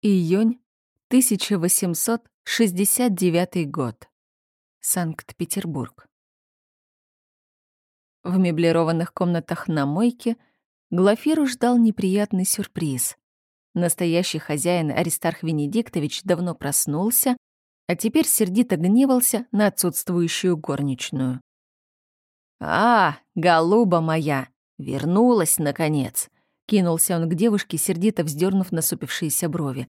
Июнь 1869 год. Санкт-Петербург. В меблированных комнатах на мойке Глафиру ждал неприятный сюрприз. Настоящий хозяин Аристарх Венедиктович давно проснулся, а теперь сердито гневался на отсутствующую горничную. «А, голуба моя, вернулась, наконец!» Кинулся он к девушке, сердито вздернув насупившиеся брови.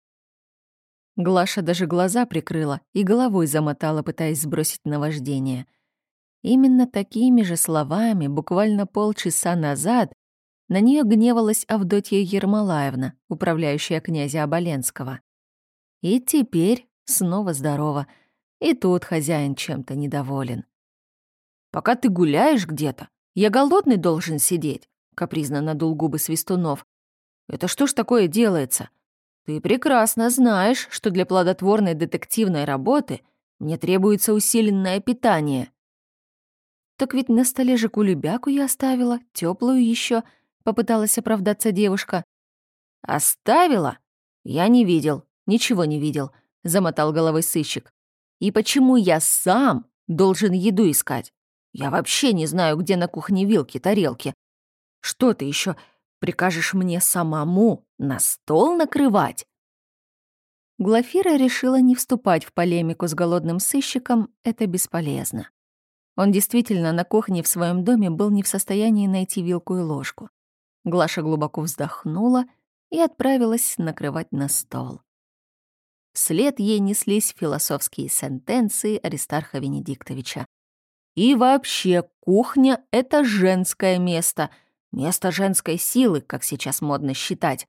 Глаша даже глаза прикрыла и головой замотала, пытаясь сбросить наваждение. Именно такими же словами буквально полчаса назад на нее гневалась Авдотья Ермолаевна, управляющая князя Оболенского. И теперь снова здорова. И тут хозяин чем-то недоволен. «Пока ты гуляешь где-то, я голодный должен сидеть капризно надул губы Свистунов. «Это что ж такое делается? Ты прекрасно знаешь, что для плодотворной детективной работы мне требуется усиленное питание». «Так ведь на столе же кулебяку я оставила, теплую еще, попыталась оправдаться девушка. «Оставила? Я не видел, ничего не видел», — замотал головой сыщик. «И почему я сам должен еду искать? Я вообще не знаю, где на кухне вилки, тарелки. Что ты еще прикажешь мне самому на стол накрывать?» Глафира решила не вступать в полемику с голодным сыщиком, это бесполезно. Он действительно на кухне в своем доме был не в состоянии найти вилку и ложку. Глаша глубоко вздохнула и отправилась накрывать на стол. Вслед ей неслись философские сентенции Аристарха Венедиктовича. «И вообще, кухня — это женское место», Место женской силы, как сейчас модно считать.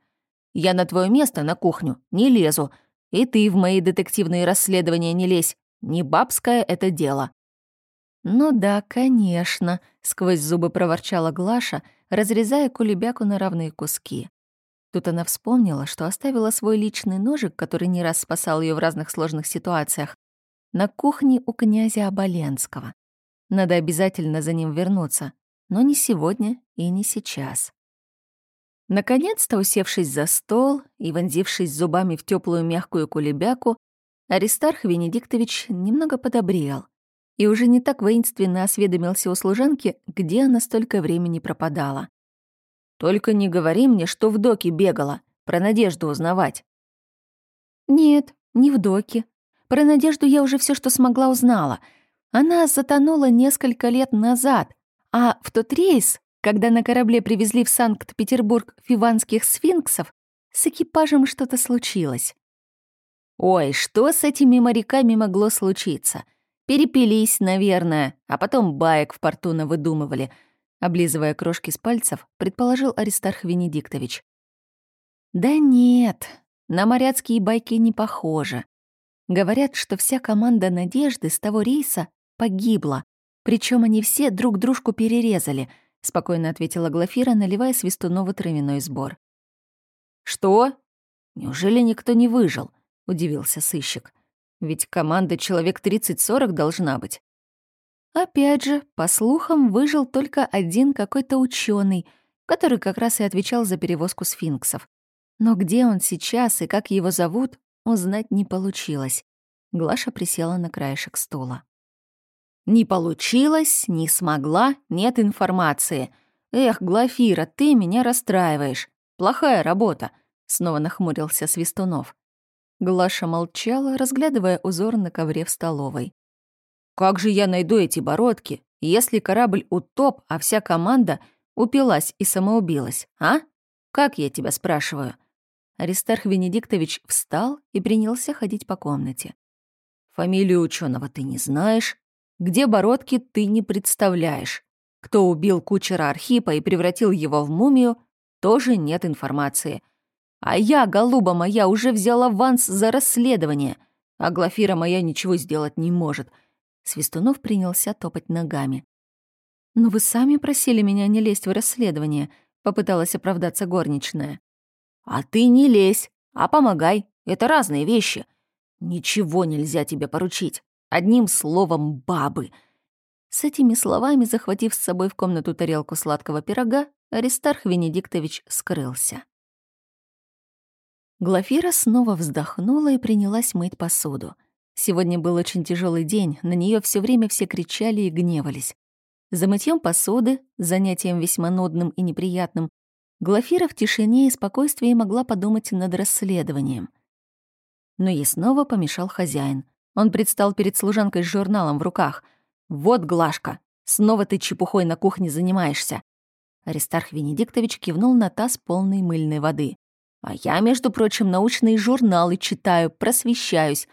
Я на твое место на кухню не лезу, и ты в мои детективные расследования не лезь. Не бабское это дело». «Ну да, конечно», — сквозь зубы проворчала Глаша, разрезая кулебяку на равные куски. Тут она вспомнила, что оставила свой личный ножик, который не раз спасал ее в разных сложных ситуациях, на кухне у князя Оболенского. Надо обязательно за ним вернуться, но не сегодня и не сейчас. Наконец-то, усевшись за стол и вонзившись зубами в теплую мягкую кулебяку, Аристарх Венедиктович немного подобрел и уже не так воинственно осведомился у служанки, где она столько времени пропадала. «Только не говори мне, что в доке бегала, про Надежду узнавать». «Нет, не в доке. Про Надежду я уже все, что смогла, узнала. Она затонула несколько лет назад, а в тот рейс, когда на корабле привезли в Санкт-Петербург фиванских сфинксов, с экипажем что-то случилось. Ой, что с этими моряками могло случиться? Перепились, наверное, а потом баек в порту навыдумывали. Облизывая крошки с пальцев, предположил Аристарх Венедиктович. Да нет, на моряцкие байки не похоже. Говорят, что вся команда «Надежды» с того рейса погибла, причем они все друг дружку перерезали, спокойно ответила Глафира, наливая Свистунову травяной сбор. Что? Неужели никто не выжил? удивился сыщик. Ведь команда человек 30-40 должна быть. Опять же, по слухам, выжил только один какой-то ученый, который как раз и отвечал за перевозку сфинксов. Но где он сейчас и как его зовут, узнать не получилось. Глаша присела на краешек стула. Не получилось, не смогла, нет информации. Эх, Глафира, ты меня расстраиваешь. Плохая работа, снова нахмурился Свистунов. Глаша молчала, разглядывая узор на ковре в столовой. Как же я найду эти бородки, если корабль утоп, а вся команда упилась и самоубилась, а? Как я тебя спрашиваю? Аристарх Венедиктович встал и принялся ходить по комнате. Фамилию ученого ты не знаешь, где Бородки ты не представляешь. Кто убил кучера Архипа и превратил его в мумию, тоже нет информации. А я, голуба моя, уже взяла аванс за расследование, а Глафира моя ничего сделать не может. Свистунов принялся топать ногами. «Но вы сами просили меня не лезть в расследование», — попыталась оправдаться горничная. «А ты не лезь, а помогай. Это разные вещи. Ничего нельзя тебе поручить. Одним словом, бабы. С этими словами, захватив с собой в комнату тарелку сладкого пирога, Аристарх Венедиктович скрылся. Глафира снова вздохнула и принялась мыть посуду. Сегодня был очень тяжелый день, на нее все время все кричали и гневались. За мытьем посуды, занятием весьма нудным и неприятным, Глафира в тишине и спокойствии могла подумать над расследованием. Но ей снова помешал хозяин. Он предстал перед служанкой с журналом в руках. «Вот, Глашка, снова ты чепухой на кухне занимаешься». Аристарх Венедиктович кивнул на таз полной мыльной воды. «А я, между прочим, научные журналы читаю, просвещаюсь».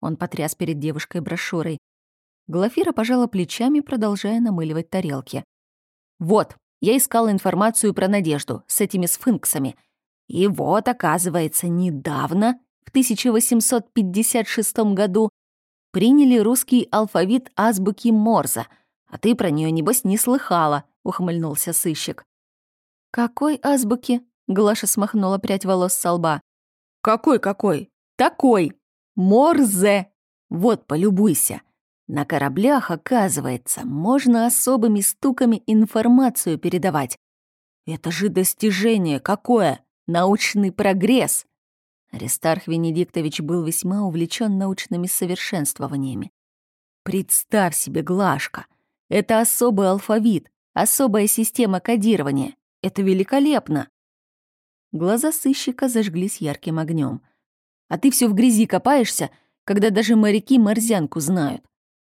Он потряс перед девушкой брошюрой. Глафира пожала плечами, продолжая намыливать тарелки. «Вот, я искала информацию про Надежду с этими сфинксами. И вот, оказывается, недавно, в 1856 году, приняли русский алфавит азбуки Морза. А ты про нее небось, не слыхала», — ухмыльнулся сыщик. «Какой азбуки?» — Глаша смахнула прядь волос со лба. «Какой-какой? Такой! Морзе! Вот, полюбуйся!» На кораблях, оказывается, можно особыми стуками информацию передавать. Это же достижение какое! Научный прогресс! Аристарх Венедиктович был весьма увлечен научными совершенствованиями. Представь себе, Глашка, это особый алфавит, особая система кодирования. Это великолепно. Глаза сыщика зажглись ярким огнем. А ты все в грязи копаешься, когда даже моряки морзянку знают.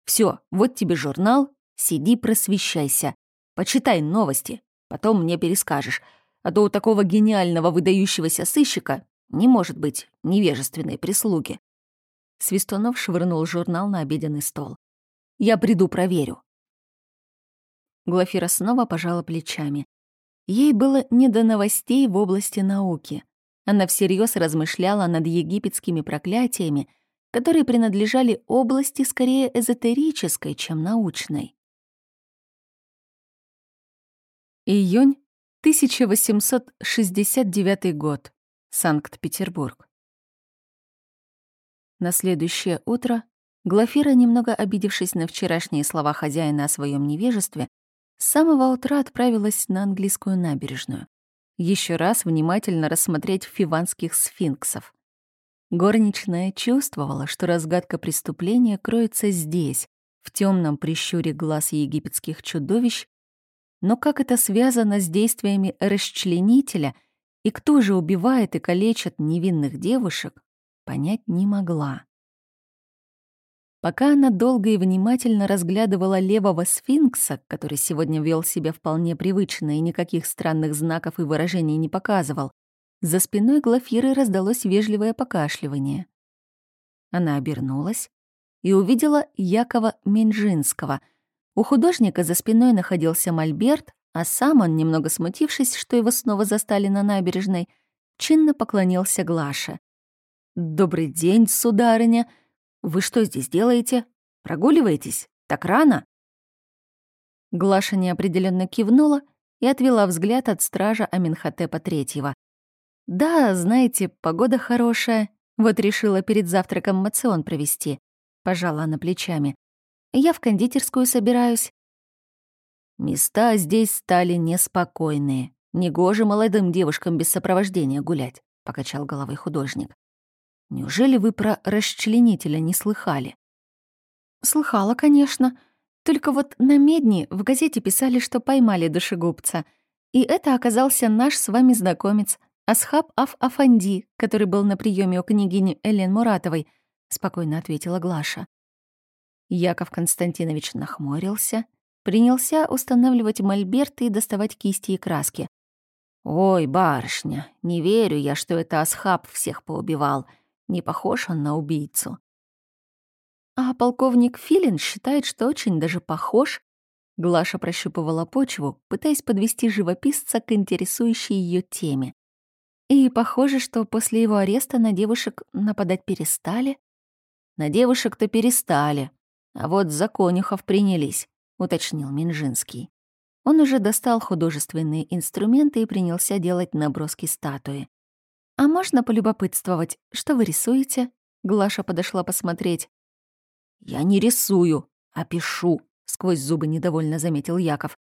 Все, вот тебе журнал, сиди просвещайся. Почитай новости, потом мне перескажешь. А то у такого гениального выдающегося сыщика не может быть невежественной прислуги. Свистунов швырнул журнал на обеденный стол. «Я приду, проверю». Глафира снова пожала плечами. Ей было не до новостей в области науки. Она всерьез размышляла над египетскими проклятиями, которые принадлежали области скорее эзотерической, чем научной. Июнь 1869 год. Санкт-Петербург. На следующее утро Глафира, немного обидевшись на вчерашние слова хозяина о своем невежестве, с самого утра отправилась на английскую набережную. Еще раз внимательно рассмотреть фиванских сфинксов. Горничная чувствовала, что разгадка преступления кроется здесь, в темном прищуре глаз египетских чудовищ, но как это связано с действиями расчленителя — и кто же убивает и калечит невинных девушек, понять не могла. Пока она долго и внимательно разглядывала левого сфинкса, который сегодня вел себя вполне привычно и никаких странных знаков и выражений не показывал, за спиной Глафиры раздалось вежливое покашливание. Она обернулась и увидела Якова Минжинского. У художника за спиной находился мольберт, а сам он, немного смутившись, что его снова застали на набережной, чинно поклонился Глаше. «Добрый день, сударыня. Вы что здесь делаете? Прогуливаетесь? Так рано?» Глаша неопределенно кивнула и отвела взгляд от стража Аминхотепа Третьего. «Да, знаете, погода хорошая. Вот решила перед завтраком мацион провести». Пожала она плечами. «Я в кондитерскую собираюсь. Места здесь стали неспокойные. Негоже молодым девушкам без сопровождения гулять, — покачал головой художник. Неужели вы про расчленителя не слыхали? Слыхала, конечно. Только вот на Медни в газете писали, что поймали душегубца. И это оказался наш с вами знакомец, Асхаб Аф-Афанди, который был на приеме у княгини Элен Муратовой, — спокойно ответила Глаша. Яков Константинович нахмурился — принялся устанавливать мольберты и доставать кисти и краски. «Ой, барышня, не верю я, что это Асхаб всех поубивал. Не похож он на убийцу». А полковник Филин считает, что очень даже похож. Глаша прощупывала почву, пытаясь подвести живописца к интересующей ее теме. И похоже, что после его ареста на девушек нападать перестали. На девушек-то перестали, а вот за конюхов принялись уточнил Минжинский. Он уже достал художественные инструменты и принялся делать наброски статуи. «А можно полюбопытствовать, что вы рисуете?» Глаша подошла посмотреть. «Я не рисую, а пишу», — сквозь зубы недовольно заметил Яков.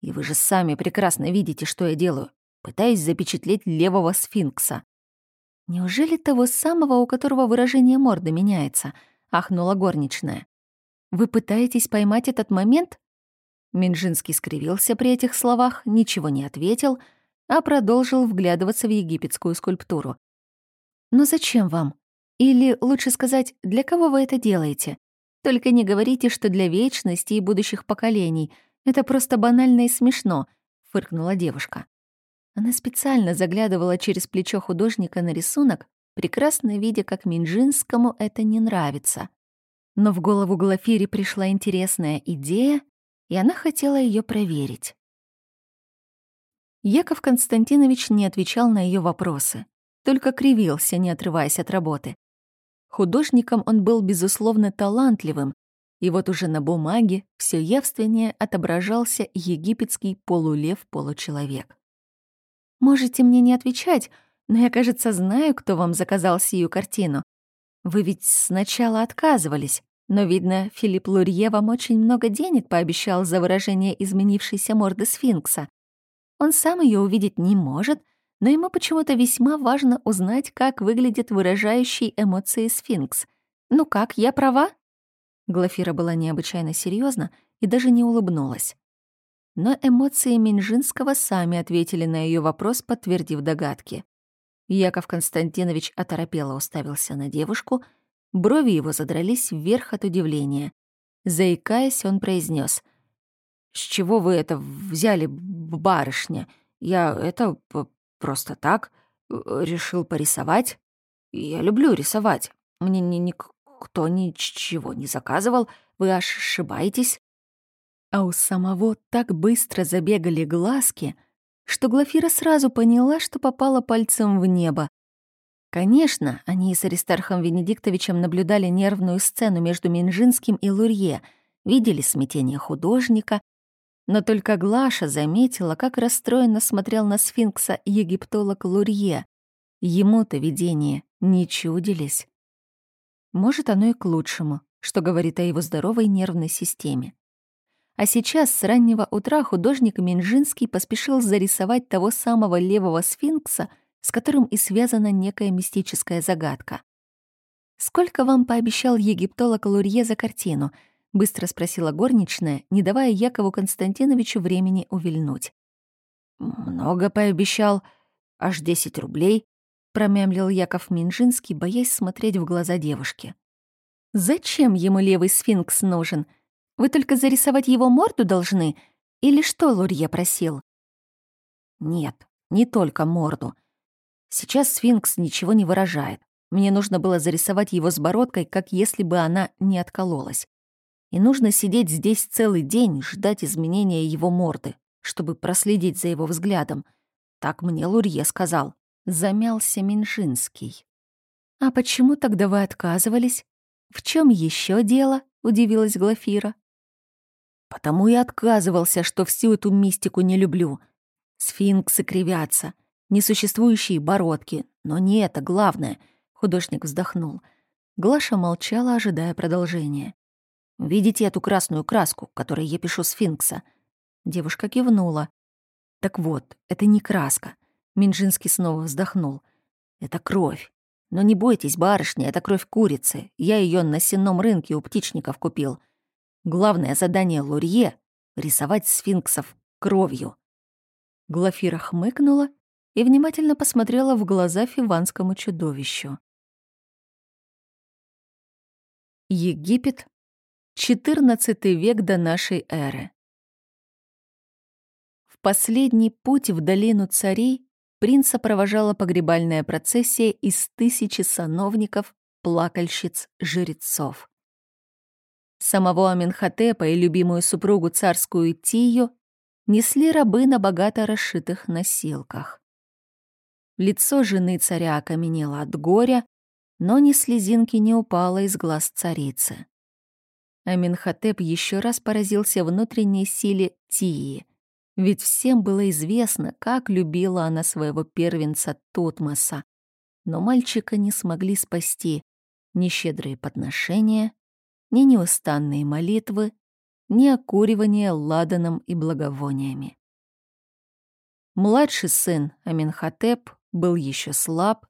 «И вы же сами прекрасно видите, что я делаю. Пытаюсь запечатлеть левого сфинкса». «Неужели того самого, у которого выражение морды меняется?» — ахнула горничная. «Вы пытаетесь поймать этот момент?» Минжинский скривился при этих словах, ничего не ответил, а продолжил вглядываться в египетскую скульптуру. «Но зачем вам? Или, лучше сказать, для кого вы это делаете? Только не говорите, что для вечности и будущих поколений. Это просто банально и смешно», — фыркнула девушка. Она специально заглядывала через плечо художника на рисунок, прекрасно видя, как Минжинскому это не нравится. Но в голову Глафире пришла интересная идея, и она хотела ее проверить. Яков Константинович не отвечал на ее вопросы, только кривился, не отрываясь от работы. Художником он был, безусловно, талантливым, и вот уже на бумаге все явственнее отображался египетский полулев-получеловек. «Можете мне не отвечать, но я, кажется, знаю, кто вам заказал сию картину. Вы ведь сначала отказывались, но, видно, Филипп Лурье вам очень много денег пообещал за выражение изменившейся морды сфинкса. Он сам ее увидеть не может, но ему почему-то весьма важно узнать, как выглядит выражающий эмоции сфинкс. Ну как, я права?» Глафира была необычайно серьезна и даже не улыбнулась. Но эмоции Минжинского сами ответили на ее вопрос, подтвердив догадки. Яков Константинович оторопело уставился на девушку, брови его задрались вверх от удивления. Заикаясь, он произнес: «С чего вы это взяли, барышня? Я это просто так решил порисовать. Я люблю рисовать. Мне ни никто ничего не заказывал. Вы ошибаетесь». А у самого так быстро забегали глазки — что Глафира сразу поняла, что попала пальцем в небо. Конечно, они с Аристархом Венедиктовичем наблюдали нервную сцену между Минжинским и Лурье, видели смятение художника, но только Глаша заметила, как расстроенно смотрел на сфинкса египтолог Лурье. Ему-то видения не чудились. Может, оно и к лучшему, что говорит о его здоровой нервной системе. А сейчас с раннего утра художник Минжинский поспешил зарисовать того самого левого сфинкса, с которым и связана некая мистическая загадка. «Сколько вам пообещал египтолог Лурье за картину?» — быстро спросила горничная, не давая Якову Константиновичу времени увильнуть. «Много пообещал. Аж десять рублей», — промямлил Яков Минжинский, боясь смотреть в глаза девушки. «Зачем ему левый сфинкс нужен?» Вы только зарисовать его морду должны? Или что Лурье просил?» «Нет, не только морду. Сейчас сфинкс ничего не выражает. Мне нужно было зарисовать его с бородкой, как если бы она не откололась. И нужно сидеть здесь целый день, ждать изменения его морды, чтобы проследить за его взглядом. Так мне Лурье сказал. Замялся Минжинский. «А почему тогда вы отказывались? В чем еще дело?» — удивилась Глафира. Потому и отказывался, что всю эту мистику не люблю. Сфинксы кривятся, несуществующие бородки. Но не это главное, — художник вздохнул. Глаша молчала, ожидая продолжения. «Видите эту красную краску, которой я пишу сфинкса?» Девушка кивнула. «Так вот, это не краска». Минжинский снова вздохнул. «Это кровь. Но не бойтесь, барышня, это кровь курицы. Я ее на сенном рынке у птичников купил. Главное задание Лурье — рисовать сфинксов кровью. Глафира хмыкнула и внимательно посмотрела в глаза фиванскому чудовищу. Египет, XIV век до нашей эры. В последний путь в долину царей принца провожала погребальная процессия из тысячи сановников, плакальщиц, жрецов. Самого Аминхотепа и любимую супругу царскую Тию несли рабы на богато расшитых носилках. Лицо жены царя окаменело от горя, но ни слезинки не упало из глаз царицы. Аминхотеп еще раз поразился внутренней силе Тии, ведь всем было известно, как любила она своего первенца Тутмоса. Но мальчика не смогли спасти ни щедрые подношения, ни неустанные молитвы, ни окуривание ладаном и благовониями. Младший сын Аминхотеп был еще слаб,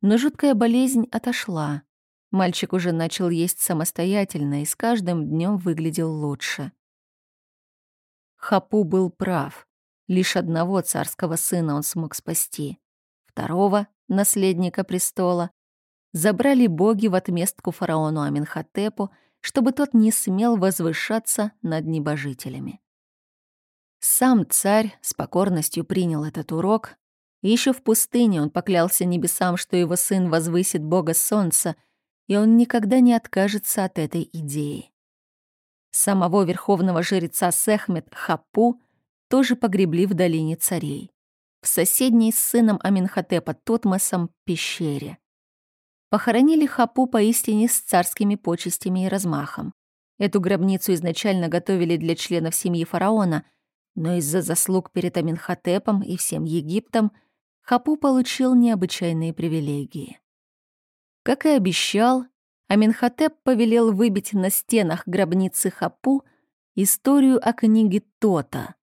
Но жуткая болезнь отошла. Мальчик уже начал есть самостоятельно и с каждым днем выглядел лучше. Хапу был прав. Лишь одного царского сына он смог спасти. Второго, наследника престола, забрали боги в отместку фараону Аминхотепу, чтобы тот не смел возвышаться над небожителями. Сам царь с покорностью принял этот урок. Еще в пустыне он поклялся небесам, что его сын возвысит бога солнца, и он никогда не откажется от этой идеи. Самого верховного жреца Сехмет Хапу тоже погребли в долине царей, в соседней с сыном Аминхотепа Тотмосом пещере. Похоронили Хапу поистине с царскими почестями и размахом. Эту гробницу изначально готовили для членов семьи фараона, но из-за заслуг перед Аминхотепом и всем Египтом Хапу получил необычайные привилегии. Как и обещал, Аминхотеп повелел выбить на стенах гробницы Хапу историю о книге Тота,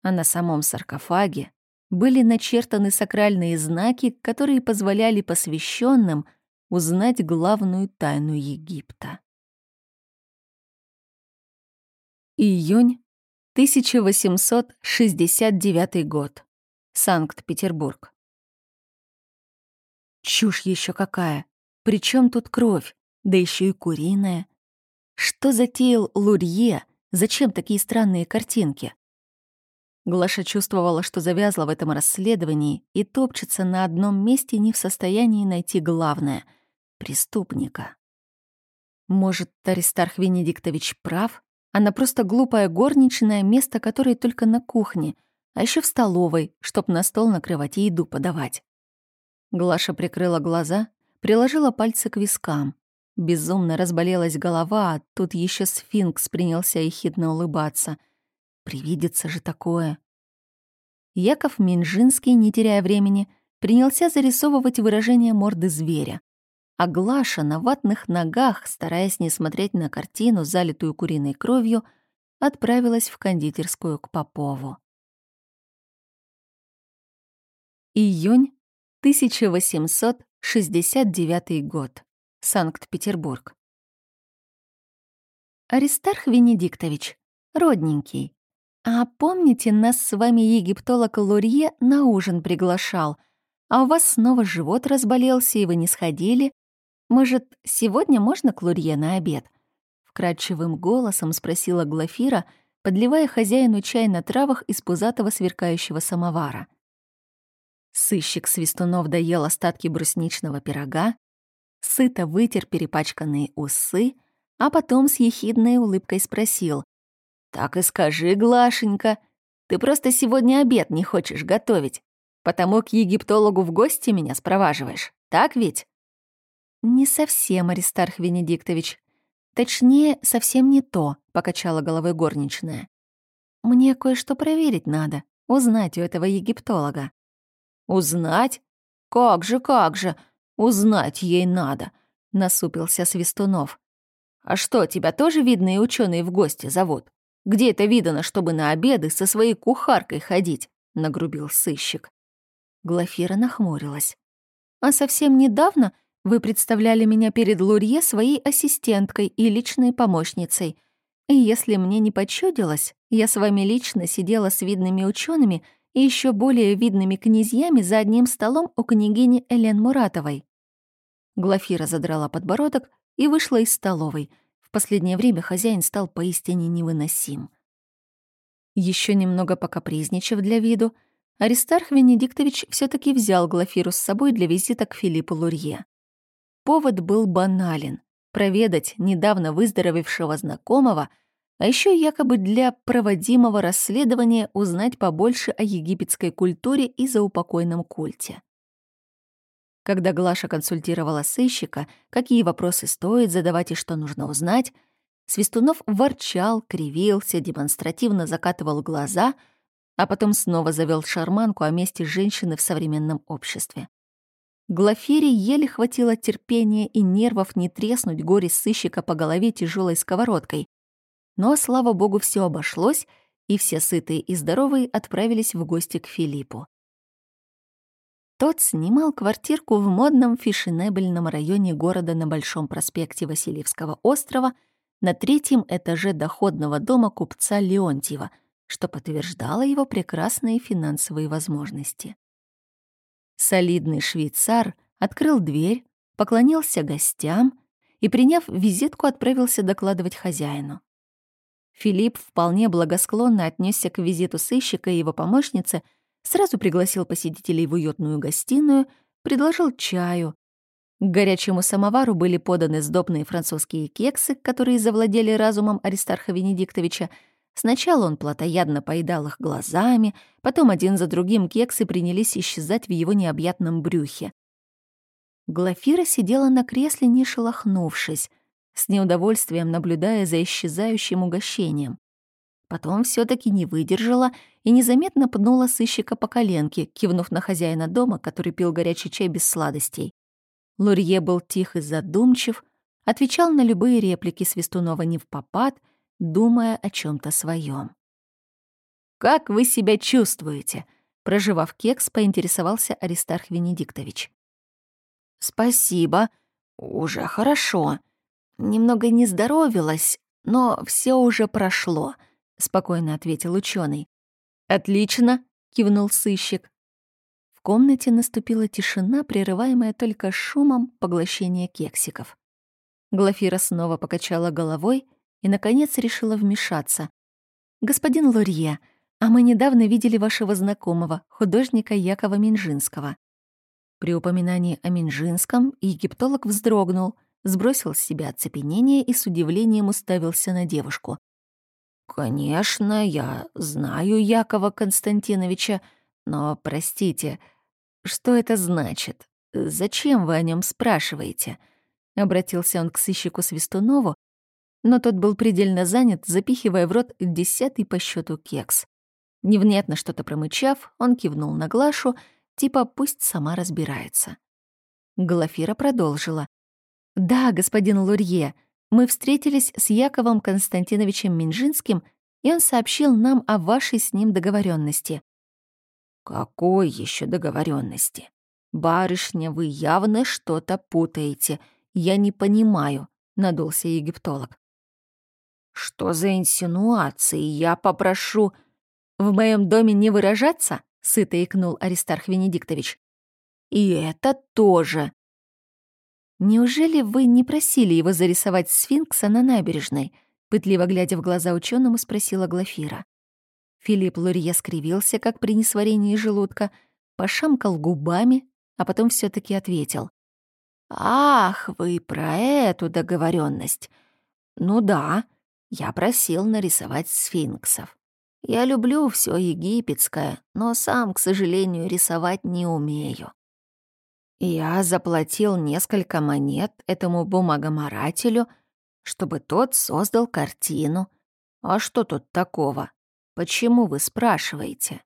а на самом саркофаге были начертаны сакральные знаки, которые позволяли посвященным узнать главную тайну Египта. Июнь 1869 год. Санкт-Петербург. Чушь еще какая! Причем тут кровь? Да еще и куриная. Что затеял Лурье? Зачем такие странные картинки? Глаша чувствовала, что завязла в этом расследовании и топчется на одном месте не в состоянии найти главное — преступника. Может, Аристарх Венедиктович прав? Она просто глупая горничная, место которой только на кухне, а еще в столовой, чтоб на стол накрывать и еду подавать. Глаша прикрыла глаза, приложила пальцы к вискам. Безумно разболелась голова, а тут еще сфинкс принялся ехидно улыбаться. Привидится же такое. Яков Минжинский, не теряя времени, принялся зарисовывать выражение морды зверя а Глаша на ватных ногах, стараясь не смотреть на картину, залитую куриной кровью, отправилась в кондитерскую к Попову. Июнь 1869 год. Санкт-Петербург. Аристарх Венедиктович, родненький, а помните, нас с вами египтолог Лурье на ужин приглашал, а у вас снова живот разболелся, и вы не сходили, «Может, сегодня можно к Лурье на обед?» Вкрадчивым голосом спросила Глафира, подливая хозяину чай на травах из пузатого сверкающего самовара. Сыщик Свистунов доел остатки брусничного пирога, сыто вытер перепачканные усы, а потом с ехидной улыбкой спросил. «Так и скажи, Глашенька, ты просто сегодня обед не хочешь готовить, потому к египтологу в гости меня спроваживаешь, так ведь?» «Не совсем, Аристарх Венедиктович. Точнее, совсем не то», — покачала головой горничная. «Мне кое-что проверить надо, узнать у этого египтолога». «Узнать? Как же, как же, узнать ей надо», — насупился Свистунов. «А что, тебя тоже видные ученые в гости зовут? Где это видано, чтобы на обеды со своей кухаркой ходить?» — нагрубил сыщик. Глафира нахмурилась. «А совсем недавно вы представляли меня перед Лурье своей ассистенткой и личной помощницей. И если мне не почудилось, я с вами лично сидела с видными учеными и еще более видными князьями за одним столом у княгини Элен Муратовой. Глафира задрала подбородок и вышла из столовой. В последнее время хозяин стал поистине невыносим. Еще немного покапризничав для виду, Аристарх Венедиктович все таки взял Глафиру с собой для визита к Филиппу Лурье. Повод был банален — проведать недавно выздоровевшего знакомого, а еще якобы для проводимого расследования узнать побольше о египетской культуре и заупокойном культе. Когда Глаша консультировала сыщика, какие вопросы стоит задавать и что нужно узнать, Свистунов ворчал, кривился, демонстративно закатывал глаза, а потом снова завел шарманку о месте женщины в современном обществе. Глафире еле хватило терпения и нервов не треснуть горе сыщика по голове тяжелой сковородкой. Но, слава богу, все обошлось, и все сытые и здоровые отправились в гости к Филиппу. Тот снимал квартирку в модном фешенебельном районе города на Большом проспекте Васильевского острова на третьем этаже доходного дома купца Леонтьева, что подтверждало его прекрасные финансовые возможности. Солидный швейцар открыл дверь, поклонился гостям и, приняв визитку, отправился докладывать хозяину. Филипп вполне благосклонно отнесся к визиту сыщика и его помощницы, сразу пригласил посетителей в уютную гостиную, предложил чаю. К горячему самовару были поданы сдобные французские кексы, которые завладели разумом Аристарха Венедиктовича. Сначала он плотоядно поедал их глазами, потом один за другим кексы принялись исчезать в его необъятном брюхе. Глафира сидела на кресле, не шелохнувшись, с неудовольствием наблюдая за исчезающим угощением. Потом все таки не выдержала и незаметно пнула сыщика по коленке, кивнув на хозяина дома, который пил горячий чай без сладостей. Лурье был тих и задумчив, отвечал на любые реплики Свистунова не в попад, думая о чем то своем. «Как вы себя чувствуете?» Проживав кекс, поинтересовался Аристарх Венедиктович. «Спасибо. Уже хорошо. Немного не здоровилась, но все уже прошло», — спокойно ответил ученый. «Отлично», — кивнул сыщик. В комнате наступила тишина, прерываемая только шумом поглощения кексиков. Глафира снова покачала головой и, наконец, решила вмешаться. «Господин Лурье, а мы недавно видели вашего знакомого, художника Якова Минжинского. При упоминании о Минжинском египтолог вздрогнул, сбросил с себя оцепенение и с удивлением уставился на девушку. «Конечно, я знаю Якова Константиновича, но, простите, что это значит? Зачем вы о нем спрашиваете?» Обратился он к сыщику Свистунову, но тот был предельно занят, запихивая в рот десятый по счету кекс. Невнятно что-то промычав, он кивнул на Глашу — Типа пусть сама разбирается. Глафира продолжила. «Да, господин Лурье, мы встретились с Яковом Константиновичем Минжинским, и он сообщил нам о вашей с ним договоренности. «Какой еще договоренности? Барышня, вы явно что-то путаете. Я не понимаю», — надулся египтолог. «Что за инсинуации? Я попрошу в моем доме не выражаться?» — сыто икнул Аристарх Венедиктович. «И это тоже!» «Неужели вы не просили его зарисовать сфинкса на набережной?» Пытливо глядя в глаза ученому, спросила Глафира. Филипп Лурье скривился, как при несварении желудка, пошамкал губами, а потом все таки ответил. «Ах, вы про эту договоренность. Ну да, я просил нарисовать сфинксов. Я люблю все египетское, но сам, к сожалению, рисовать не умею. Я заплатил несколько монет этому бумагоморателю, чтобы тот создал картину. А что тут такого? Почему вы спрашиваете?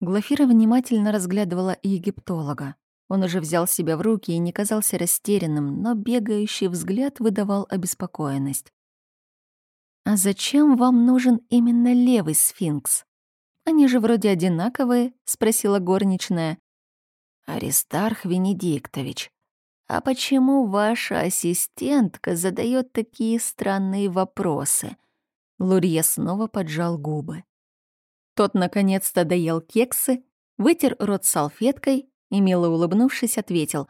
Глафира внимательно разглядывала египтолога. Он уже взял себя в руки и не казался растерянным, но бегающий взгляд выдавал обеспокоенность. «А зачем вам нужен именно левый сфинкс? Они же вроде одинаковые», — спросила горничная. «Аристарх Венедиктович, а почему ваша ассистентка задает такие странные вопросы?» Лурье снова поджал губы. Тот наконец-то доел кексы, вытер рот салфеткой и, мило улыбнувшись, ответил.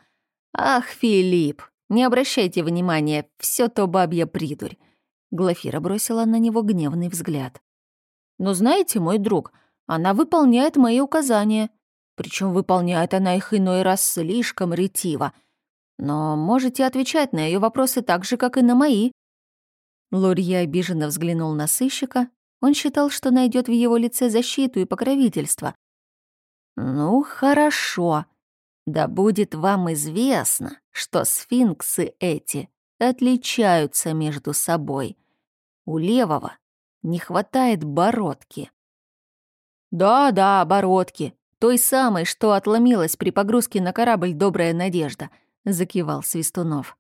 «Ах, Филипп, не обращайте внимания, все то бабья придурь. Глафира бросила на него гневный взгляд. «Но знаете, мой друг, она выполняет мои указания. Причем выполняет она их иной раз слишком ретиво. Но можете отвечать на ее вопросы так же, как и на мои». Лурья обиженно взглянул на сыщика. Он считал, что найдет в его лице защиту и покровительство. «Ну, хорошо. Да будет вам известно, что сфинксы эти отличаются между собой. У левого не хватает бородки. «Да-да, бородки. Той самой, что отломилась при погрузке на корабль «Добрая надежда», — закивал Свистунов.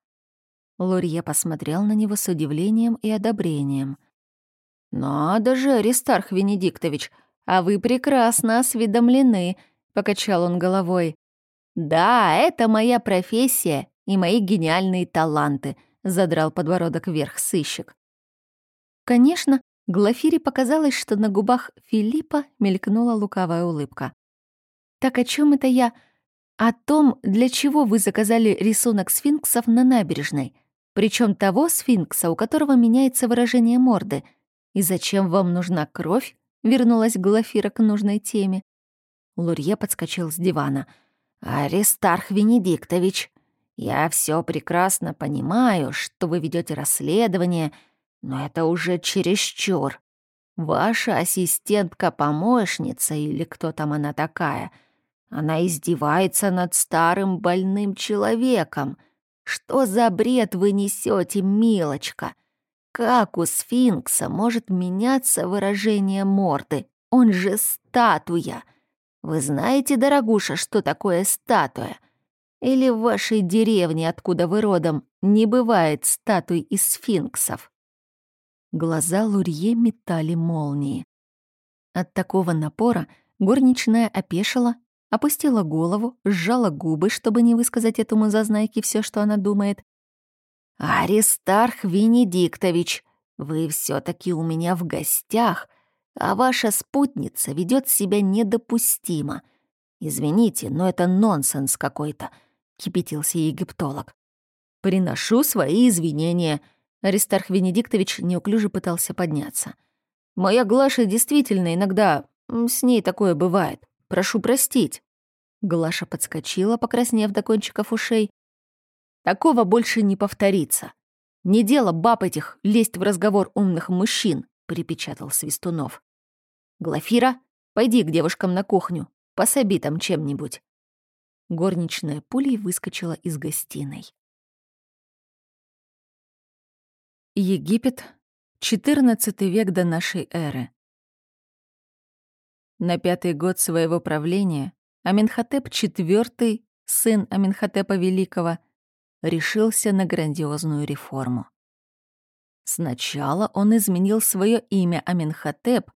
Лурье посмотрел на него с удивлением и одобрением. «Надо же, Аристарх Венедиктович, а вы прекрасно осведомлены. — покачал он головой. «Да, это моя профессия и мои гениальные таланты», — задрал подбородок вверх сыщик. Конечно, Глафире показалось, что на губах Филиппа мелькнула лукавая улыбка. «Так о чем это я?» «О том, для чего вы заказали рисунок сфинксов на набережной, причем того сфинкса, у которого меняется выражение морды. И зачем вам нужна кровь?» — вернулась Глафира к нужной теме. Лурье подскочил с дивана. «Аристарх Венедиктович, я все прекрасно понимаю, что вы ведете расследование, но это уже чересчур. Ваша ассистентка-помощница, или кто там она такая, она издевается над старым больным человеком. Что за бред вы несете, милочка? Как у сфинкса может меняться выражение морды? Он же статуя. Вы знаете, дорогуша, что такое статуя? Или в вашей деревне, откуда вы родом, не бывает статуй из сфинксов? Глаза Лурье метали молнии. От такого напора горничная опешила, опустила голову, сжала губы, чтобы не высказать этому зазнайке все, что она думает. «Аристарх Венедиктович, вы все таки у меня в гостях, а ваша спутница ведет себя недопустимо. Извините, но это нонсенс какой-то», — кипятился египтолог. «Приношу свои извинения», — Аристарх Венедиктович неуклюже пытался подняться. «Моя Глаша действительно иногда... С ней такое бывает. Прошу простить». Глаша подскочила, покраснев до кончиков ушей. «Такого больше не повторится. Не дело баб этих лезть в разговор умных мужчин», — припечатал Свистунов. «Глафира, пойди к девушкам на кухню, пособи там чем-нибудь». Горничная пулей выскочила из гостиной. Египет, XIV век до нашей эры. На пятый год своего правления Аминхотеп IV, сын Аминхотепа Великого, решился на грандиозную реформу. Сначала он изменил свое имя Аминхотеп,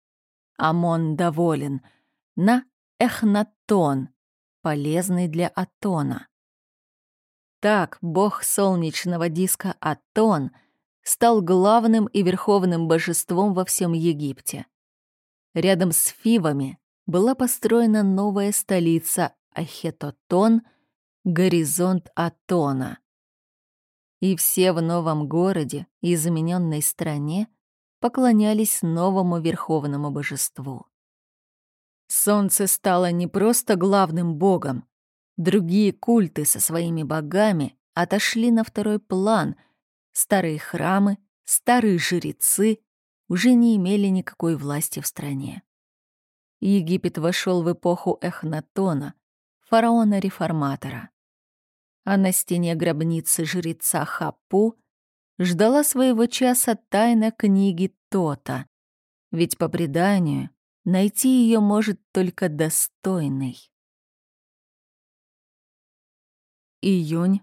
Амон доволен, на Эхнатон, полезный для Атона. Так бог солнечного диска Атон стал главным и верховным божеством во всем Египте. Рядом с Фивами была построена новая столица Ахетотон, горизонт Атона. И все в новом городе и измененной стране поклонялись новому верховному божеству. Солнце стало не просто главным богом. Другие культы со своими богами отошли на второй план. Старые храмы, старые жрецы уже не имели никакой власти в стране. Египет вошел в эпоху Эхнатона, фараона-реформатора. А на стене гробницы жреца Хапу ждала своего часа тайна книги Тота, ведь по преданию найти ее может только достойный. Июнь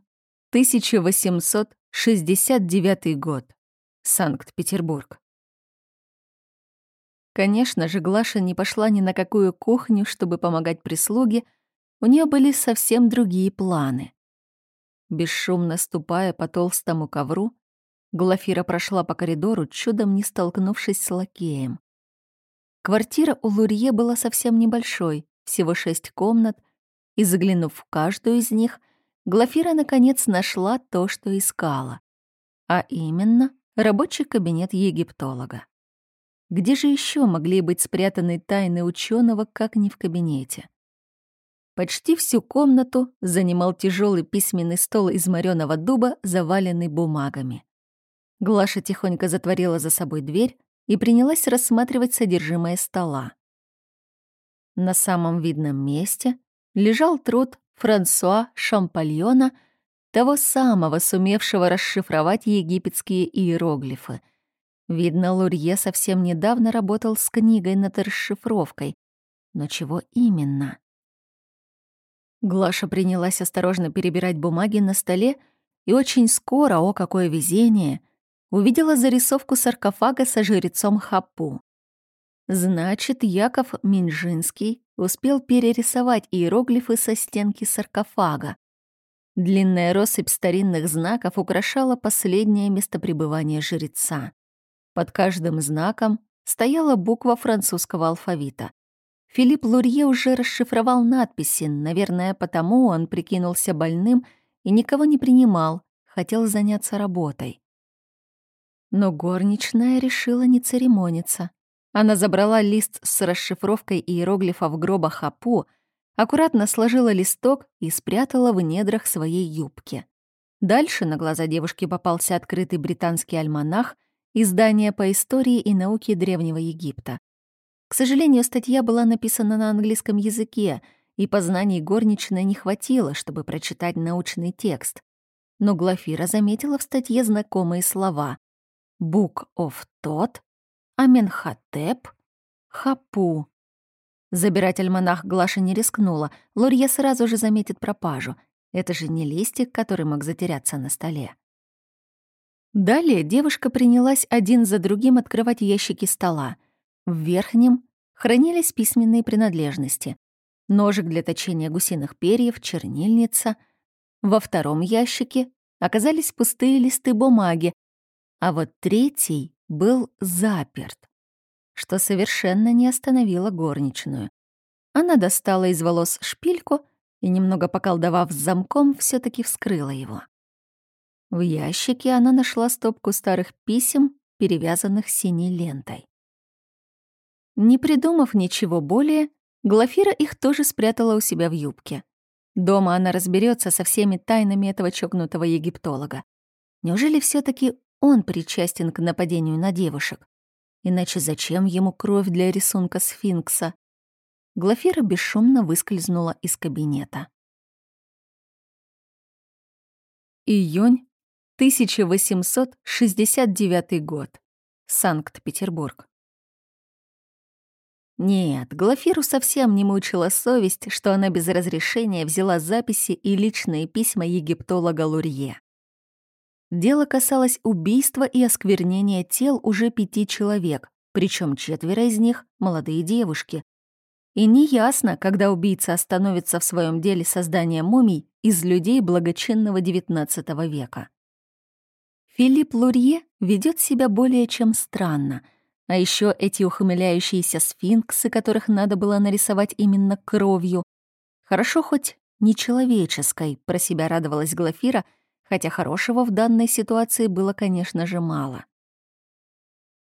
1869 год. Санкт-Петербург. Конечно же, Глаша не пошла ни на какую кухню, чтобы помогать прислуге, у нее были совсем другие планы. Бесшумно ступая по толстому ковру, Глафира прошла по коридору, чудом не столкнувшись с лакеем. Квартира у Лурье была совсем небольшой, всего шесть комнат, и, заглянув в каждую из них, Глафира наконец нашла то, что искала, а именно рабочий кабинет египтолога. Где же еще могли быть спрятаны тайны ученого, как не в кабинете? Почти всю комнату занимал тяжелый письменный стол из мореного дуба, заваленный бумагами. Глаша тихонько затворила за собой дверь и принялась рассматривать содержимое стола. На самом видном месте лежал труд Франсуа Шампальона, того самого, сумевшего расшифровать египетские иероглифы — Видно, Лурье совсем недавно работал с книгой над расшифровкой. Но чего именно? Глаша принялась осторожно перебирать бумаги на столе и очень скоро, о какое везение, увидела зарисовку саркофага со жрецом Хапу. Значит, Яков Минжинский успел перерисовать иероглифы со стенки саркофага. Длинная россыпь старинных знаков украшала последнее место пребывания жреца. Под каждым знаком стояла буква французского алфавита. Филипп Лурье уже расшифровал надписи, наверное, потому он прикинулся больным и никого не принимал, хотел заняться работой. Но горничная решила не церемониться. Она забрала лист с расшифровкой иероглифов гроба Хапу, аккуратно сложила листок и спрятала в недрах своей юбки. Дальше на глаза девушки попался открытый британский альманах, издание по истории и науке Древнего Египта. К сожалению, статья была написана на английском языке, и познаний горничной не хватило, чтобы прочитать научный текст. Но Глафира заметила в статье знакомые слова «Book of Tot», «Аменхотеп», «Хапу». Забирать альманах Глаша не рискнула, Лурье сразу же заметит пропажу. Это же не листик, который мог затеряться на столе. Далее девушка принялась один за другим открывать ящики стола. В верхнем хранились письменные принадлежности. Ножик для точения гусиных перьев, чернильница. Во втором ящике оказались пустые листы бумаги, а вот третий был заперт, что совершенно не остановило горничную. Она достала из волос шпильку и, немного поколдовав с замком, все таки вскрыла его. В ящике она нашла стопку старых писем, перевязанных синей лентой. Не придумав ничего более, Глафира их тоже спрятала у себя в юбке. Дома она разберется со всеми тайнами этого чокнутого египтолога. Неужели все таки он причастен к нападению на девушек? Иначе зачем ему кровь для рисунка сфинкса? Глафира бесшумно выскользнула из кабинета. Июнь 1869 год. Санкт-Петербург. Нет, Глафиру совсем не мучила совесть, что она без разрешения взяла записи и личные письма египтолога Лурье. Дело касалось убийства и осквернения тел уже пяти человек, причем четверо из них — молодые девушки. И неясно, когда убийца остановится в своем деле создания мумий из людей благочинного XIX века. Филипп Лурье ведет себя более чем странно — а еще эти ухмыляющиеся сфинксы, которых надо было нарисовать именно кровью. Хорошо хоть нечеловеческой, про себя радовалась Глафира, хотя хорошего в данной ситуации было, конечно же, мало.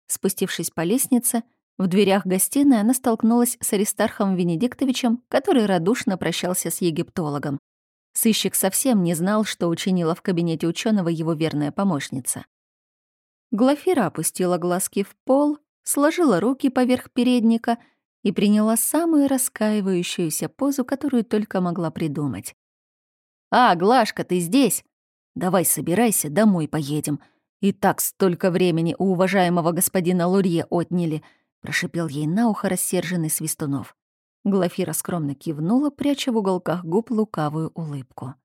Спустившись по лестнице, в дверях гостиной она столкнулась с Аристархом Венедиктовичем, который радушно прощался с египтологом. Сыщик совсем не знал, что учинила в кабинете ученого его верная помощница. Глафира опустила глазки в пол сложила руки поверх передника и приняла самую раскаивающуюся позу, которую только могла придумать. «А, Глашка, ты здесь? Давай собирайся, домой поедем. И так столько времени у уважаемого господина Лурье отняли», — прошипел ей на ухо рассерженный Свистунов. Глафира скромно кивнула, пряча в уголках губ лукавую улыбку.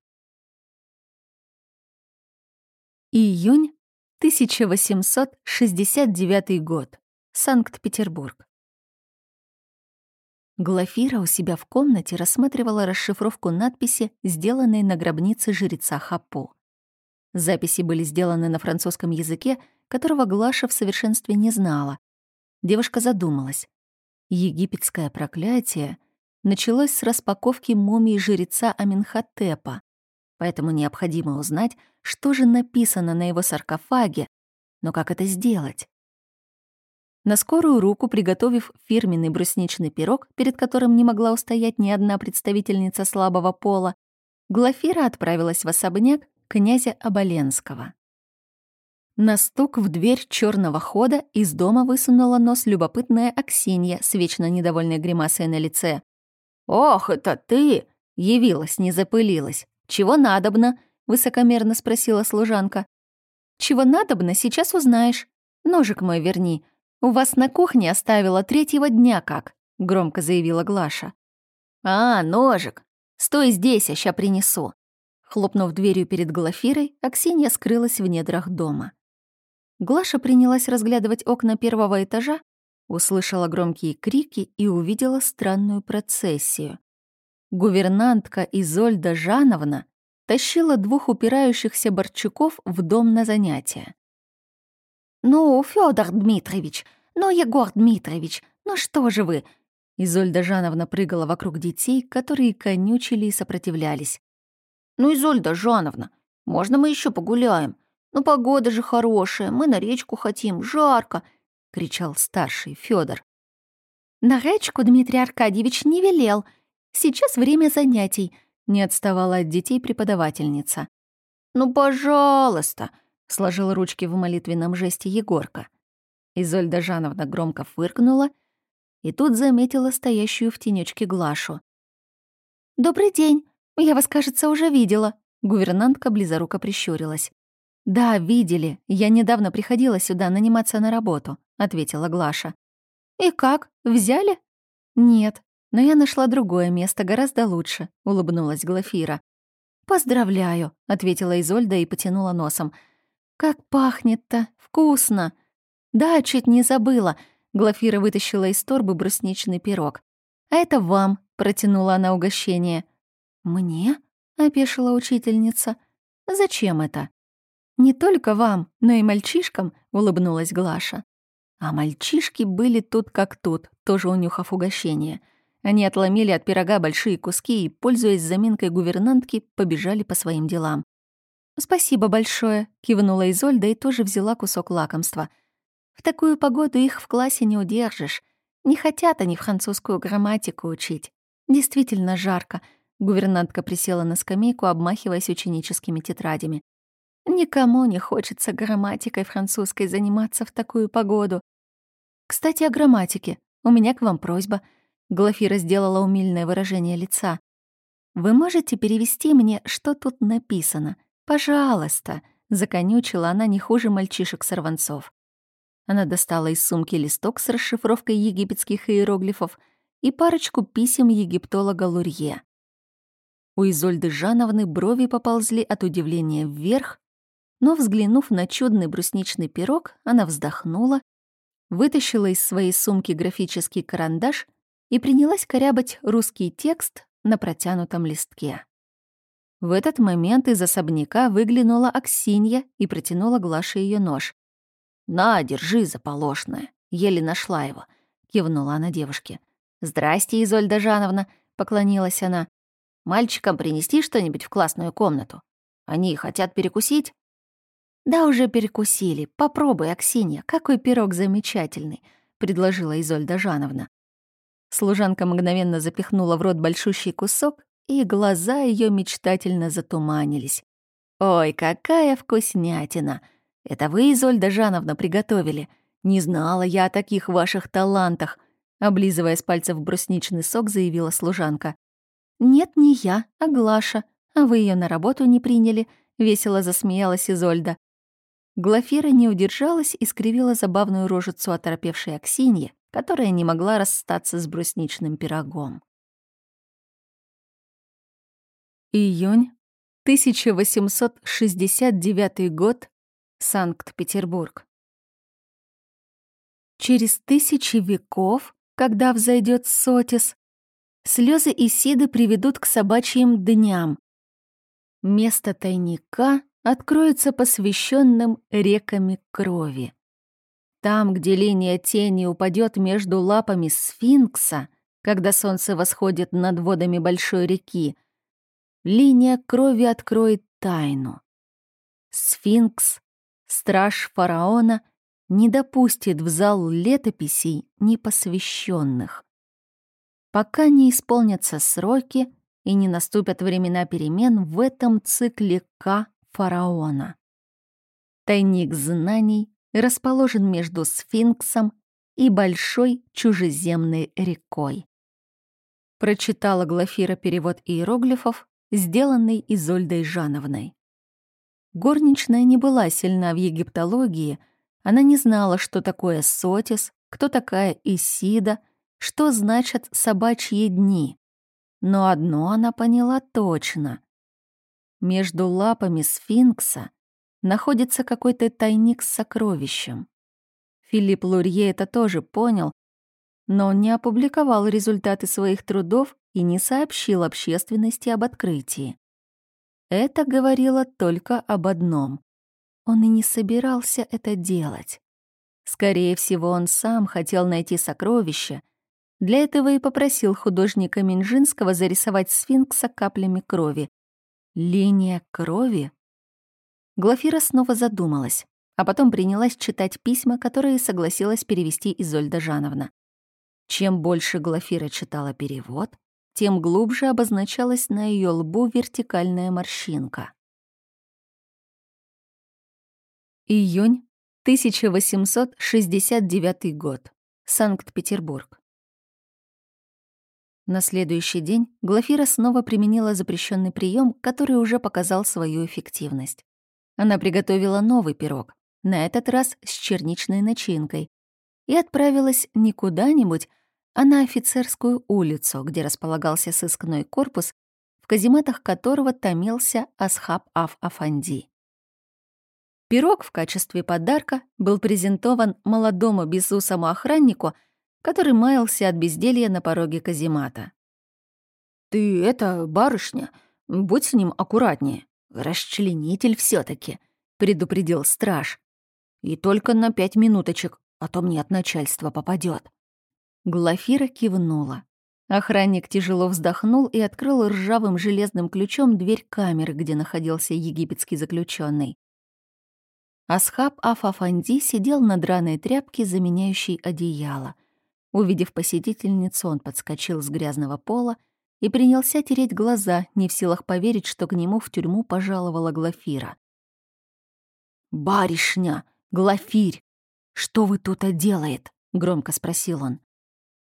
Июнь 1869 год. Санкт-Петербург. Глафира у себя в комнате рассматривала расшифровку надписи, сделанной на гробнице жреца Хапо. Записи были сделаны на французском языке, которого Глаша в совершенстве не знала. Девушка задумалась. Египетское проклятие началось с распаковки мумии жреца Аминхотепа, поэтому необходимо узнать, что же написано на его саркофаге, но как это сделать? На скорую руку, приготовив фирменный брусничный пирог, перед которым не могла устоять ни одна представительница слабого пола, Глафира отправилась в особняк князя Оболенского. На стук в дверь черного хода из дома высунула нос любопытная Аксинья с вечно недовольной гримасой на лице. «Ох, это ты!» — явилась, не запылилась. «Чего надобно?» — высокомерно спросила служанка. «Чего надобно, сейчас узнаешь. Ножик мой верни», «У вас на кухне оставила третьего дня как», — громко заявила Глаша. «А, ножик! Стой здесь, а ща принесу». Хлопнув дверью перед Глафирой, Аксинья скрылась в недрах дома. Глаша принялась разглядывать окна первого этажа, услышала громкие крики и увидела странную процессию. Гувернантка Изольда Жановна тащила двух упирающихся борчуков в дом на занятия. «Ну, Федор Дмитриевич, ну, Егор Дмитриевич, ну что же вы?» Изольда Жановна прыгала вокруг детей, которые конючили и сопротивлялись. «Ну, Изольда Жановна, можно мы еще погуляем? Ну, погода же хорошая, мы на речку хотим, жарко!» — кричал старший Федор. «На речку Дмитрий Аркадьевич не велел. Сейчас время занятий», — не отставала от детей преподавательница. «Ну, пожалуйста!» сложил ручки в молитвенном жесте Егорка. Изольда Жановна громко фыркнула и тут заметила стоящую в тенечке Глашу. «Добрый день! Я вас, кажется, уже видела!» Гувернантка близоруко прищурилась. «Да, видели. Я недавно приходила сюда наниматься на работу», — ответила Глаша. «И как? Взяли?» «Нет, но я нашла другое место, гораздо лучше», — улыбнулась Глафира. «Поздравляю», — ответила Изольда и потянула носом. «Как пахнет-то! Вкусно!» «Да, чуть не забыла!» Глафира вытащила из торбы брусничный пирог. «А это вам!» — протянула она угощение. «Мне?» — опешила учительница. «Зачем это?» «Не только вам, но и мальчишкам», — улыбнулась Глаша. А мальчишки были тут как тут, тоже унюхав угощение. Они отломили от пирога большие куски и, пользуясь заминкой гувернантки, побежали по своим делам. «Спасибо большое», — кивнула Изольда и тоже взяла кусок лакомства. «В такую погоду их в классе не удержишь. Не хотят они французскую грамматику учить. Действительно жарко». Гувернантка присела на скамейку, обмахиваясь ученическими тетрадями. «Никому не хочется грамматикой французской заниматься в такую погоду. Кстати, о грамматике. У меня к вам просьба». Глафира сделала умильное выражение лица. «Вы можете перевести мне, что тут написано?» «Пожалуйста», — законючила она не хуже мальчишек-сорванцов. Она достала из сумки листок с расшифровкой египетских иероглифов и парочку писем египтолога Лурье. У Изольды Жановны брови поползли от удивления вверх, но, взглянув на чудный брусничный пирог, она вздохнула, вытащила из своей сумки графический карандаш и принялась корябать русский текст на протянутом листке. В этот момент из особняка выглянула Аксинья и протянула Глаше ее нож. «На, держи, заполошная. Еле нашла его», — кивнула она девушке. «Здрасте, Изольда Жановна», — поклонилась она. «Мальчикам принести что-нибудь в классную комнату? Они хотят перекусить?» «Да уже перекусили. Попробуй, Аксинья, какой пирог замечательный», — предложила Изольда Жановна. Служанка мгновенно запихнула в рот большущий кусок и глаза ее мечтательно затуманились. «Ой, какая вкуснятина! Это вы, Изольда Жановна, приготовили? Не знала я о таких ваших талантах!» Облизывая с пальцев брусничный сок, заявила служанка. «Нет, не я, а Глаша. А вы ее на работу не приняли?» — весело засмеялась Изольда. Глафира не удержалась и скривила забавную рожицу оторопевшей Аксиньи, которая не могла расстаться с брусничным пирогом. Июнь 1869 год. Санкт-Петербург. Через тысячи веков, когда взойдет Сотис, слезы Исиды приведут к собачьим дням. Место тайника откроется посвященным реками крови. Там, где линия тени упадет между лапами сфинкса, когда солнце восходит над водами большой реки, линия крови откроет тайну. Сфинкс, страж фараона, не допустит в зал летописей непосвященных. Пока не исполнятся сроки и не наступят времена перемен в этом цикле К фараона. Тайник знаний расположен между сфинксом и большой чужеземной рекой. Прочитала Глафира перевод иероглифов сделанный Изольдой Жановной. Горничная не была сильна в египтологии, она не знала, что такое сотис, кто такая Исида, что значат собачьи дни. Но одно она поняла точно. Между лапами сфинкса находится какой-то тайник с сокровищем. Филипп Лурье это тоже понял, но он не опубликовал результаты своих трудов и не сообщил общественности об открытии. Это говорило только об одном. Он и не собирался это делать. Скорее всего, он сам хотел найти сокровище. Для этого и попросил художника Минжинского зарисовать сфинкса каплями крови. Линия крови? Глафира снова задумалась, а потом принялась читать письма, которые согласилась перевести Изольда Жановна. Чем больше Глафира читала перевод, тем глубже обозначалась на ее лбу вертикальная морщинка. Июнь 1869 год. Санкт-Петербург. На следующий день Глафира снова применила запрещенный прием, который уже показал свою эффективность. Она приготовила новый пирог, на этот раз с черничной начинкой, и отправилась не куда-нибудь, а на офицерскую улицу, где располагался сыскной корпус, в казематах которого томился Асхаб Аф-Афанди. Пирог в качестве подарка был презентован молодому безусому охраннику, который маялся от безделья на пороге каземата. «Ты это, барышня, будь с ним аккуратнее. Расчленитель все таки предупредил страж. «И только на пять минуточек, а то мне от начальства попадет. Глафира кивнула. Охранник тяжело вздохнул и открыл ржавым железным ключом дверь камеры, где находился египетский заключенный. Асхаб Афафанди сидел на драной тряпке, заменяющей одеяло. Увидев посетительницу, он подскочил с грязного пола и принялся тереть глаза, не в силах поверить, что к нему в тюрьму пожаловала Глафира. «Барышня! Глафирь! Что вы тут делает?» — громко спросил он.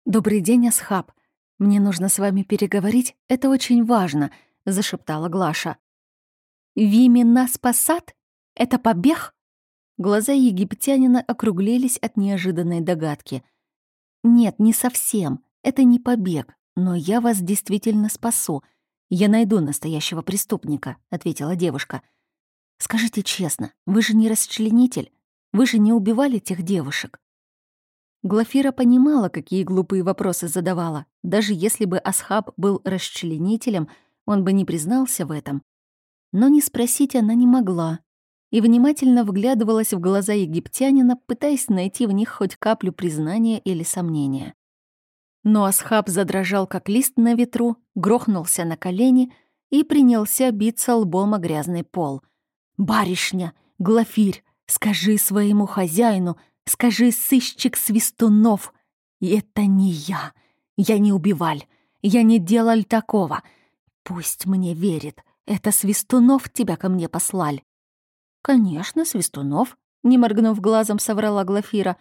«Добрый день, Асхаб. Мне нужно с вами переговорить, это очень важно», — зашептала Глаша. «Вимина спасат? Это побег?» Глаза египтянина округлились от неожиданной догадки. «Нет, не совсем. Это не побег. Но я вас действительно спасу. Я найду настоящего преступника», — ответила девушка. «Скажите честно, вы же не расчленитель? Вы же не убивали тех девушек?» Глафира понимала, какие глупые вопросы задавала. Даже если бы Асхаб был расчленителем, он бы не признался в этом. Но не спросить она не могла. И внимательно вглядывалась в глаза египтянина, пытаясь найти в них хоть каплю признания или сомнения. Но Асхаб задрожал, как лист на ветру, грохнулся на колени и принялся биться лбом о грязный пол. «Барышня, Глафирь, скажи своему хозяину, Скажи, сыщик Свистунов, это не я. Я не убивал. Я не делал такого. Пусть мне верит. Это Свистунов тебя ко мне послал. Конечно, Свистунов, не моргнув глазом, соврала Глафира.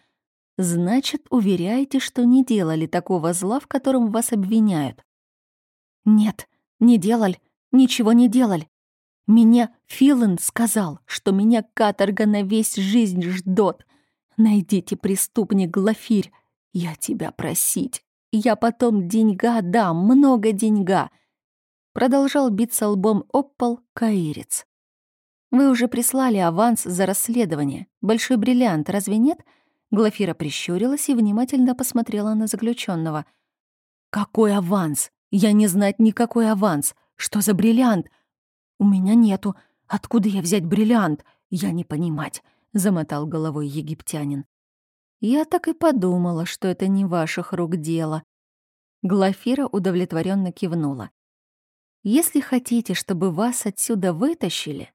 Значит, уверяете, что не делали такого зла, в котором вас обвиняют? Нет, не делал, ничего не делал. Меня Филан сказал, что меня каторга на весь жизнь ждет. Найдите преступник Глафирь. Я тебя просить. Я потом деньга дам, много деньга. Продолжал биться лбом об пол каирец. Вы уже прислали аванс за расследование. Большой бриллиант, разве нет? Глафира прищурилась и внимательно посмотрела на заключенного. Какой аванс? Я не знать никакой аванс. Что за бриллиант? У меня нету. Откуда я взять бриллиант? Я не понимать. — замотал головой египтянин. «Я так и подумала, что это не ваших рук дело». Глафира удовлетворенно кивнула. «Если хотите, чтобы вас отсюда вытащили,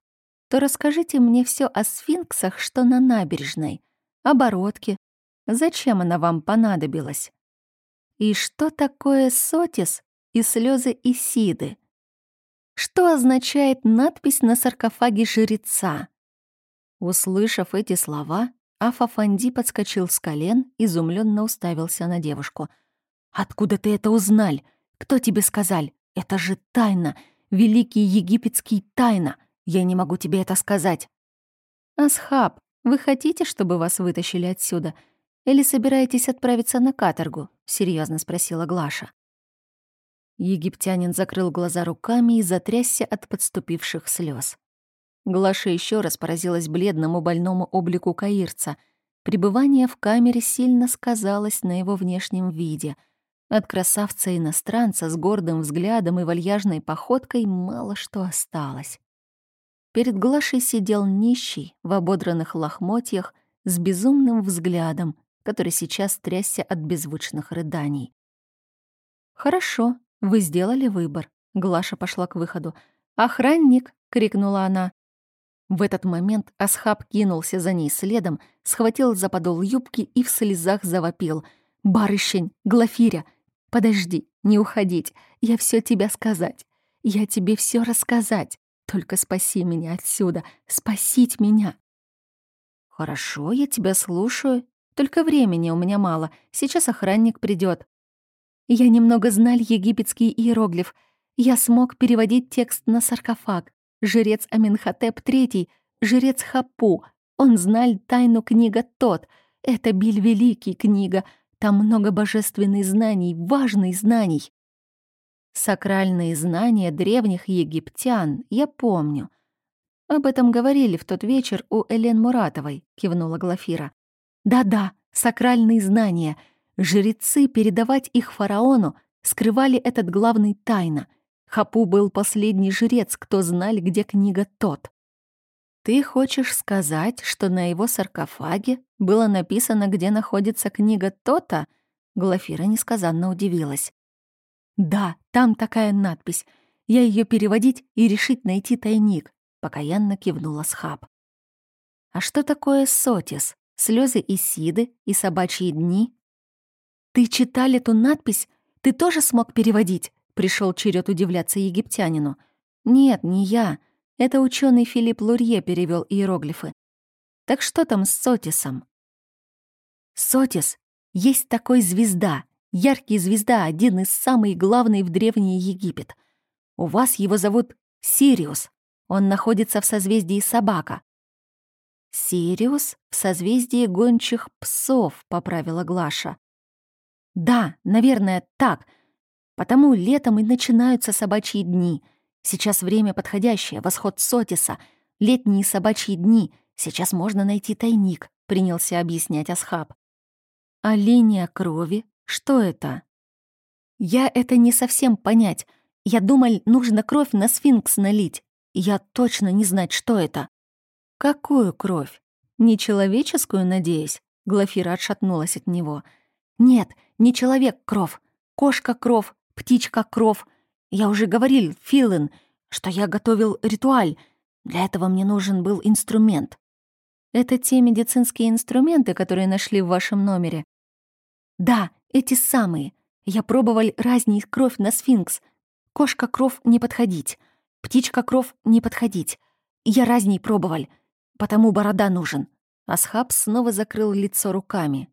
то расскажите мне все о сфинксах, что на набережной, оборотке, зачем она вам понадобилась? И что такое сотис и слезы Исиды? Что означает надпись на саркофаге жреца? Услышав эти слова, Афафанди подскочил с колен, изумленно уставился на девушку. «Откуда ты это узнал? Кто тебе сказал? Это же тайна, великий египетский тайна. Я не могу тебе это сказать». «Асхаб, вы хотите, чтобы вас вытащили отсюда? Или собираетесь отправиться на каторгу?» — серьезно спросила Глаша. Египтянин закрыл глаза руками и затрясся от подступивших слез. Глаша еще раз поразилась бледному больному облику каирца. Пребывание в камере сильно сказалось на его внешнем виде. От красавца-иностранца с гордым взглядом и вальяжной походкой мало что осталось. Перед Глашей сидел нищий в ободранных лохмотьях с безумным взглядом, который сейчас трясся от беззвучных рыданий. «Хорошо, вы сделали выбор», — Глаша пошла к выходу. «Охранник!» — крикнула она. В этот момент Асхаб кинулся за ней следом, схватил за подол юбки и в слезах завопил. «Барыщень! Глафиря! Подожди, не уходить! Я все тебе сказать! Я тебе все рассказать! Только спаси меня отсюда! Спасить меня!» «Хорошо, я тебя слушаю. Только времени у меня мало. Сейчас охранник придет. Я немного знал египетский иероглиф. Я смог переводить текст на саркофаг жрец Аминхотеп III, жрец Хапу. Он знал тайну книга тот. Это Биль Великий книга. Там много божественных знаний, важных знаний. Сакральные знания древних египтян, я помню. Об этом говорили в тот вечер у Элен Муратовой, кивнула Глафира. Да-да, сакральные знания. Жрецы передавать их фараону скрывали этот главный тайна — Хапу был последний жрец, кто знали, где книга тот. Ты хочешь сказать, что на его саркофаге было написано, где находится книга Тота? Глафира несказанно удивилась. Да, там такая надпись. Я ее переводить и решить найти тайник, покаянно кивнула Схаб. А что такое сотис? Слезы Исиды и собачьи дни? Ты читал эту надпись? Ты тоже смог переводить? Пришел черед удивляться египтянину. «Нет, не я. Это ученый Филипп Лурье перевел иероглифы. Так что там с Сотисом?» «Сотис. Есть такой звезда. Яркий звезда, один из самых главных в Древний Египет. У вас его зовут Сириус. Он находится в созвездии Собака. «Сириус в созвездии гончих псов», — поправила Глаша. «Да, наверное, так. Потому летом и начинаются собачьи дни. Сейчас время подходящее, восход Сотиса. Летние собачьи дни. Сейчас можно найти тайник, принялся объяснять Асхаб. А линия крови? Что это? Я это не совсем понять. Я думал, нужно кровь на сфинкс налить. Я точно не знать, что это. Какую кровь? Не человеческую, надеюсь? Глафира отшатнулась от него. Нет, не человек кровь. Кошка кровь, птичка кров. Я уже говорил, Филин, что я готовил ритуаль. Для этого мне нужен был инструмент. Это те медицинские инструменты, которые нашли в вашем номере? Да, эти самые. Я пробовал разнить кровь на сфинкс. Кошка кров не подходить. Птичка кров не подходить. Я разней пробовал. Потому борода нужен. Асхаб снова закрыл лицо руками.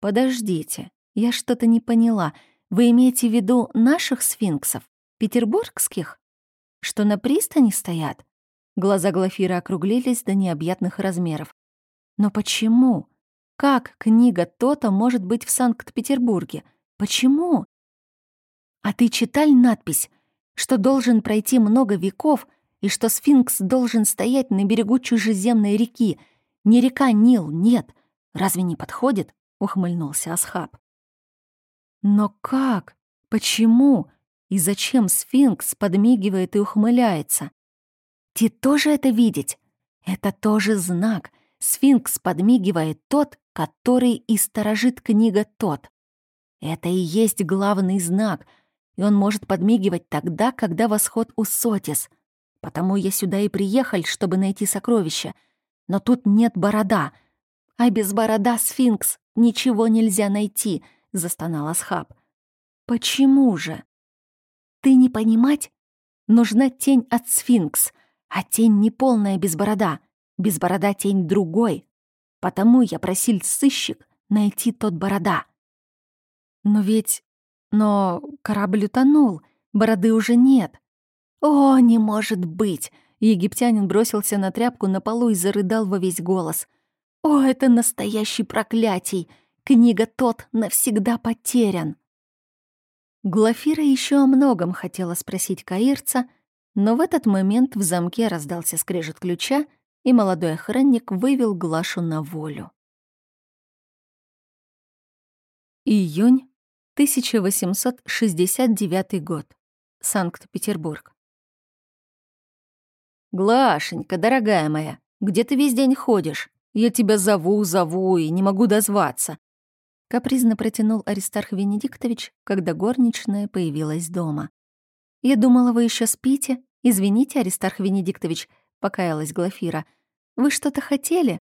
«Подождите, я что-то не поняла. Вы имеете в виду наших сфинксов, петербургских? Что на пристани стоят? Глаза Глафира округлились до необъятных размеров. Но почему? Как книга то-то может быть в Санкт-Петербурге? Почему? А ты читал надпись, что должен пройти много веков и что сфинкс должен стоять на берегу чужеземной реки? Не река Нил, нет. Разве не подходит? Ухмыльнулся Асхаб. Но как? Почему? И зачем сфинкс подмигивает и ухмыляется? Ты тоже это видеть? Это тоже знак. Сфинкс подмигивает тот, который и сторожит книга тот. Это и есть главный знак, и он может подмигивать тогда, когда восход у Сотис. Потому я сюда и приехал, чтобы найти сокровища. Но тут нет борода. А без борода сфинкс ничего нельзя найти —— застонал Асхаб. «Почему же?» «Ты не понимать? Нужна тень от сфинкс, а тень не полная без борода. Без борода тень другой. Потому я просил сыщик найти тот борода». «Но ведь... Но корабль утонул, бороды уже нет». «О, не может быть!» Египтянин бросился на тряпку на полу и зарыдал во весь голос. «О, это настоящий проклятий! Книга тот навсегда потерян. Глафира еще о многом хотела спросить каирца, но в этот момент в замке раздался скрежет ключа, и молодой охранник вывел Глашу на волю. Июнь 1869 год. Санкт-Петербург. «Глашенька, дорогая моя, где ты весь день ходишь? Я тебя зову, зову и не могу дозваться». Капризно протянул Аристарх Венедиктович, когда горничная появилась дома. «Я думала, вы еще спите. Извините, Аристарх Венедиктович», — покаялась Глафира. «Вы что-то хотели?»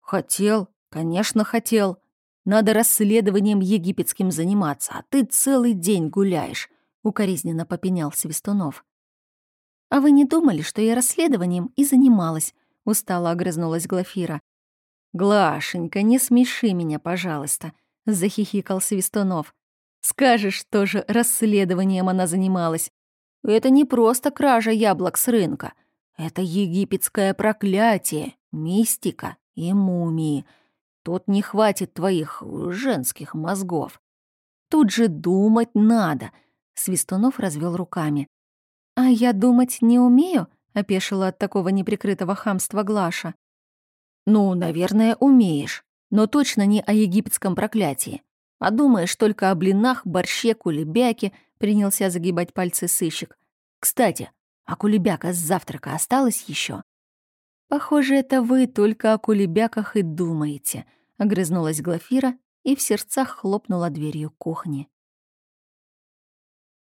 «Хотел, конечно, хотел. Надо расследованием египетским заниматься, а ты целый день гуляешь», — укоризненно попенял Свистунов. «А вы не думали, что я расследованием и занималась?» — устало огрызнулась Глафира. «Глашенька, не смеши меня, пожалуйста», — захихикал Свистунов. «Скажешь, тоже расследованием она занималась. Это не просто кража яблок с рынка. Это египетское проклятие, мистика и мумии. Тут не хватит твоих женских мозгов. Тут же думать надо», — Свистунов развел руками. «А я думать не умею?» — опешила от такого неприкрытого хамства Глаша. «Ну, наверное, умеешь, но точно не о египетском проклятии. А думаешь только о блинах, борще, кулебяке», — принялся загибать пальцы сыщик. «Кстати, а кулебяка с завтрака осталась еще? «Похоже, это вы только о кулебяках и думаете», — огрызнулась Глафира и в сердцах хлопнула дверью кухни.